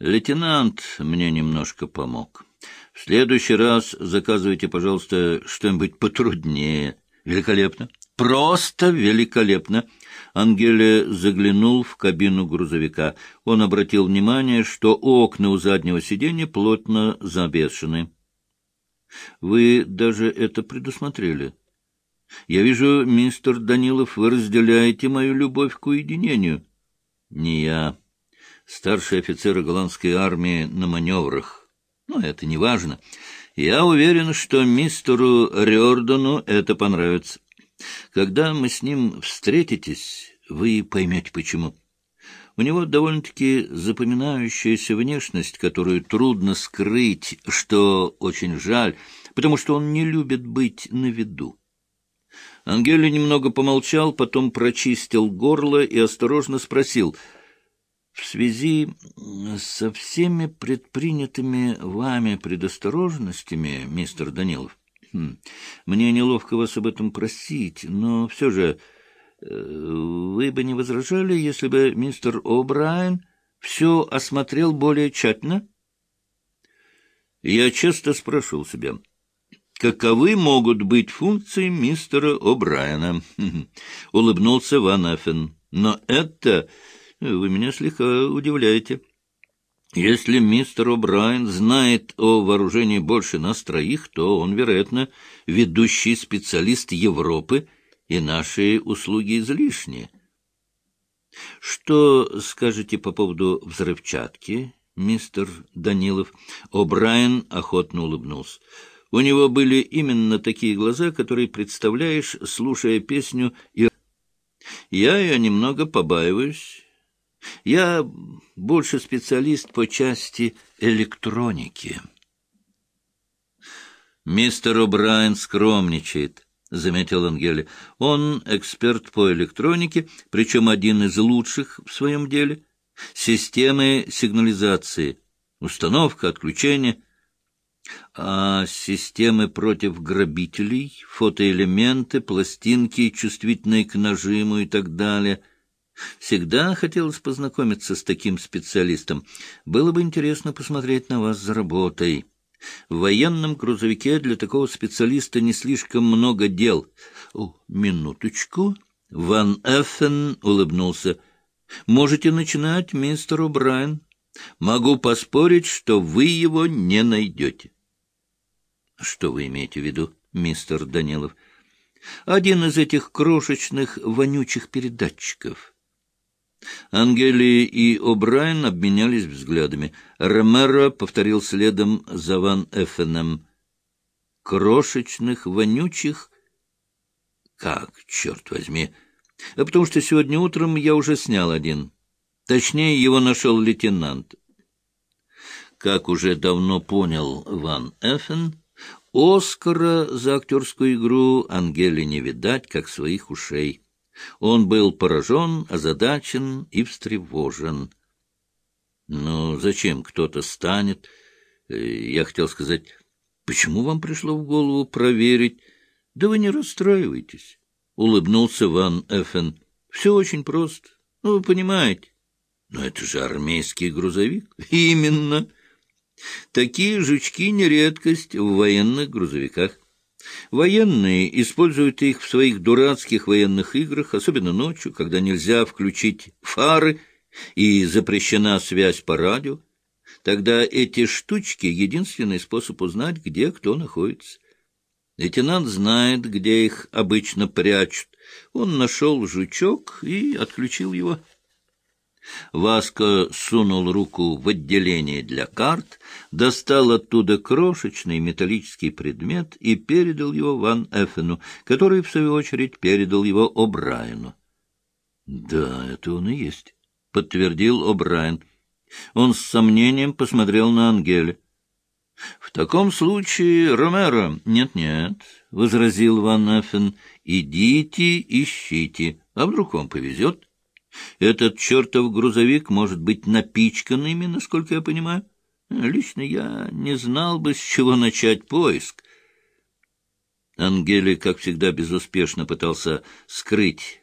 Лейтенант мне немножко помог. В следующий раз заказывайте, пожалуйста, что-нибудь потруднее. Великолепно. Просто великолепно. Ангеле заглянул в кабину грузовика. Он обратил внимание, что окна у заднего сиденья плотно забешены. — Вы даже это предусмотрели. Я вижу, мистер Данилов, вы разделяете мою любовь к уединению. — Не я. Старший офицер голландской армии на маневрах. Но это не важно. Я уверен, что мистеру Рёрдону это понравится. Когда мы с ним встретитесь, вы поймете, почему. У него довольно-таки запоминающаяся внешность, которую трудно скрыть, что очень жаль, потому что он не любит быть на виду. Ангели немного помолчал, потом прочистил горло и осторожно спросил — в связи со всеми предпринятыми вами предосторожностями, мистер Данилов, хм, мне неловко вас об этом просить, но все же э, вы бы не возражали, если бы мистер О'Брайен все осмотрел более тщательно? Я часто спрашивал себя, каковы могут быть функции мистера О'Брайена? Улыбнулся Ван Эффен. Но это вы меня слегка удивляете. Если мистер О'Брайен знает о вооружении больше нас троих, то он, вероятно, ведущий специалист Европы, и наши услуги излишние. Что скажете по поводу взрывчатки, мистер Данилов? О'Брайен охотно улыбнулся. У него были именно такие глаза, которые представляешь, слушая песню и... Я ее немного побаиваюсь я больше специалист по части электроники. Мистер О'Брайен скромничает, — заметил Ангели. Он эксперт по электронике, причем один из лучших в своем деле. Системы сигнализации, установка, отключение, а системы против грабителей, фотоэлементы, пластинки, чувствительные к нажиму и так далее — Всегда хотелось познакомиться с таким специалистом. Было бы интересно посмотреть на вас за работой. В военном грузовике для такого специалиста не слишком много дел. О, минуточку. Ван Эффен улыбнулся. Можете начинать, мистер О'Брайен. Могу поспорить, что вы его не найдете. Что вы имеете в виду, мистер Данилов? Один из этих крошечных вонючих передатчиков — Ангели и О'Брайен обменялись взглядами. Ромеро повторил следом за Ван Эффеном. «Крошечных, вонючих...» «Как, черт возьми!» а «Потому что сегодня утром я уже снял один. Точнее, его нашел лейтенант». Как уже давно понял Ван Эффен, Оскара за актерскую игру Ангели не видать, как своих ушей. Он был поражен, озадачен и встревожен. «Ну, зачем кто-то станет?» э, Я хотел сказать, «Почему вам пришло в голову проверить?» «Да вы не расстраивайтесь», — улыбнулся Ван Эффен. «Все очень просто. Ну, вы понимаете». «Но это же армейский грузовик». «Именно. Такие жучки не редкость в военных грузовиках». Военные используют их в своих дурацких военных играх, особенно ночью, когда нельзя включить фары и запрещена связь по радио. Тогда эти штучки — единственный способ узнать, где кто находится. Лейтенант знает, где их обычно прячут. Он нашел жучок и отключил его. Васко сунул руку в отделение для карт, достал оттуда крошечный металлический предмет и передал его Ван Эффену, который, в свою очередь, передал его О'Брайену. — Да, это он и есть, — подтвердил О'Брайен. Он с сомнением посмотрел на Ангеля. — В таком случае, Ромеро... Нет, — Нет-нет, — возразил Ван Эффен, — идите, ищите, а вдруг вам повезет. Этот чертов грузовик может быть напичкан ими, насколько я понимаю. Лично я не знал бы, с чего начать поиск. Ангели, как всегда, безуспешно пытался скрыть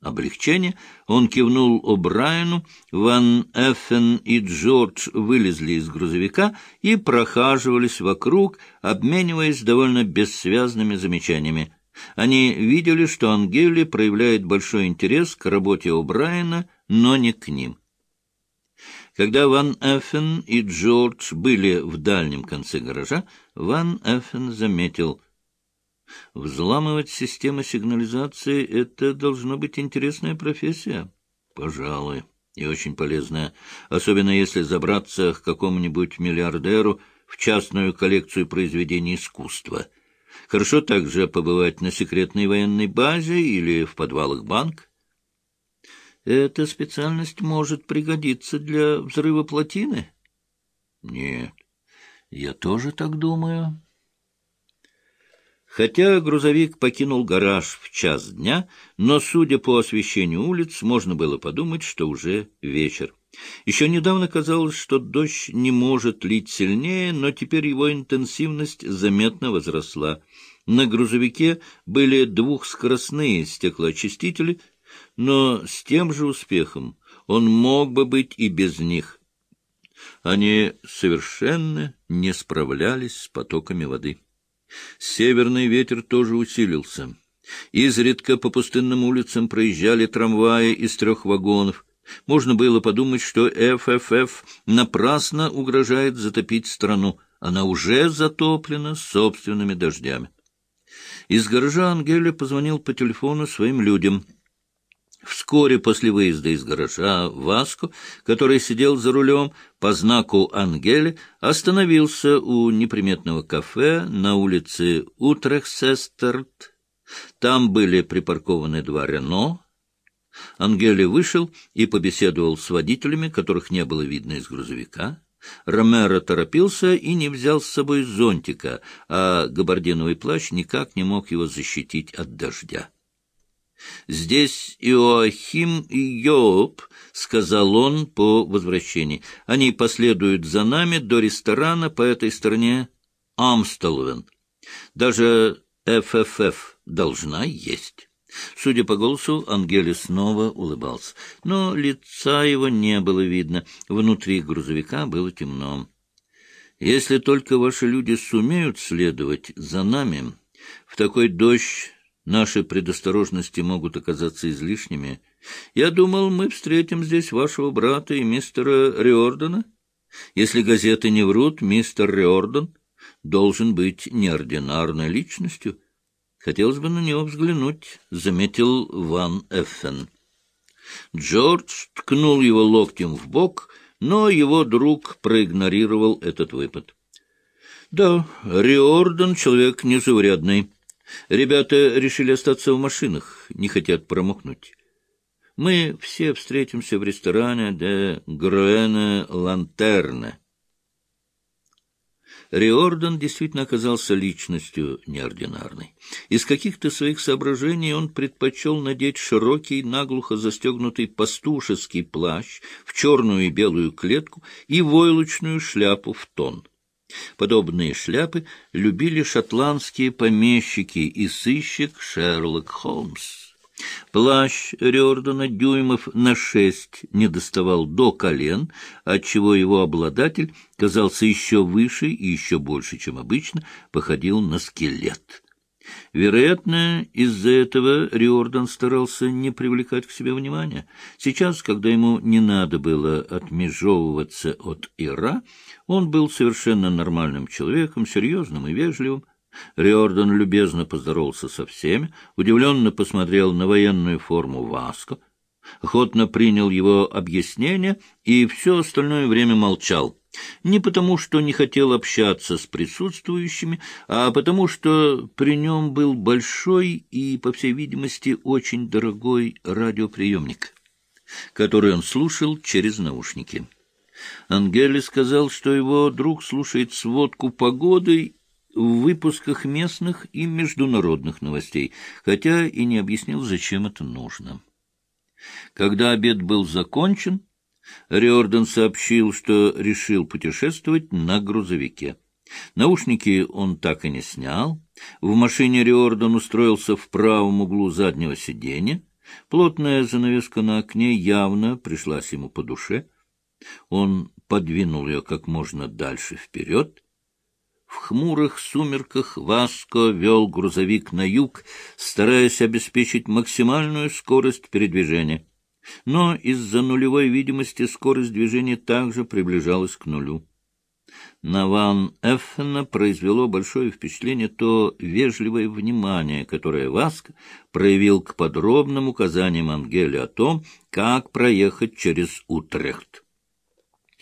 облегчения, он кивнул О'Брайену, Ван Эффен и Джордж вылезли из грузовика и прохаживались вокруг, обмениваясь довольно бессвязными замечаниями. Они видели, что Ангели проявляет большой интерес к работе О'Брайена, но не к ним. Когда Ван Эффен и Джордж были в дальнем конце гаража, Ван Эффен заметил — Взламывать системы сигнализации — это должно быть интересная профессия. Пожалуй, и очень полезная, особенно если забраться к какому-нибудь миллиардеру в частную коллекцию произведений искусства. Хорошо также побывать на секретной военной базе или в подвалах банка. Эта специальность может пригодиться для взрыва плотины? Нет, я тоже так думаю. Хотя грузовик покинул гараж в час дня, но, судя по освещению улиц, можно было подумать, что уже вечер. Еще недавно казалось, что дождь не может лить сильнее, но теперь его интенсивность заметно возросла. На грузовике были двухскоростные стеклоочистители, но с тем же успехом он мог бы быть и без них. Они совершенно не справлялись с потоками воды. Северный ветер тоже усилился. Изредка по пустынным улицам проезжали трамваи из трех вагонов. Можно было подумать, что ФФФ напрасно угрожает затопить страну. Она уже затоплена собственными дождями. Из гаража Ангеля позвонил по телефону своим людям — Вскоре после выезда из гаража Васко, который сидел за рулем, по знаку Ангели остановился у неприметного кафе на улице Утрехсестерт. Там были припаркованы два «Рено». Ангели вышел и побеседовал с водителями, которых не было видно из грузовика. Ромеро торопился и не взял с собой зонтика, а габардиновый плащ никак не мог его защитить от дождя. «Здесь Иоахим и Йооб», — сказал он по возвращении. «Они последуют за нами до ресторана по этой стороне Амстелвен. Даже ФФФ должна есть». Судя по голосу, Ангели снова улыбался. Но лица его не было видно. Внутри грузовика было темно. «Если только ваши люди сумеют следовать за нами, в такой дождь Наши предосторожности могут оказаться излишними. Я думал, мы встретим здесь вашего брата и мистера Риордана. Если газеты не врут, мистер Риордан должен быть неординарной личностью. Хотелось бы на него взглянуть, — заметил Ван Эффен. Джордж ткнул его локтем в бок, но его друг проигнорировал этот выпад. — Да, Риордан — человек незаурядный. Ребята решили остаться в машинах, не хотят промокнуть. Мы все встретимся в ресторане де Гроэна Лантерна. Риордан действительно оказался личностью неординарной. Из каких-то своих соображений он предпочел надеть широкий, наглухо застегнутый пастушеский плащ в черную и белую клетку и войлочную шляпу в тон. Подобные шляпы любили шотландские помещики и сыщик Шерлок Холмс. Плащ Рёрдона дюймов на шесть не доставал до колен, отчего его обладатель казался еще выше и еще больше, чем обычно, походил на скелет. Вероятно, из-за этого Риордан старался не привлекать к себе внимания. Сейчас, когда ему не надо было отмежевываться от Ира, он был совершенно нормальным человеком, серьезным и вежливым. Риордан любезно поздоровался со всеми, удивленно посмотрел на военную форму Васко, охотно принял его объяснение и все остальное время молчал. Не потому, что не хотел общаться с присутствующими, а потому, что при нем был большой и, по всей видимости, очень дорогой радиоприемник, который он слушал через наушники. Ангели сказал, что его друг слушает сводку погоды в выпусках местных и международных новостей, хотя и не объяснил, зачем это нужно. Когда обед был закончен, Риордан сообщил, что решил путешествовать на грузовике. Наушники он так и не снял. В машине Риордан устроился в правом углу заднего сиденья. Плотная занавеска на окне явно пришлась ему по душе. Он подвинул ее как можно дальше вперед. В хмурых сумерках Васко вел грузовик на юг, стараясь обеспечить максимальную скорость передвижения. Но из-за нулевой видимости скорость движения также приближалась к нулю. На Ван Эффена произвело большое впечатление то вежливое внимание, которое Васк проявил к подробным указаниям Ангеля о том, как проехать через Утрехт.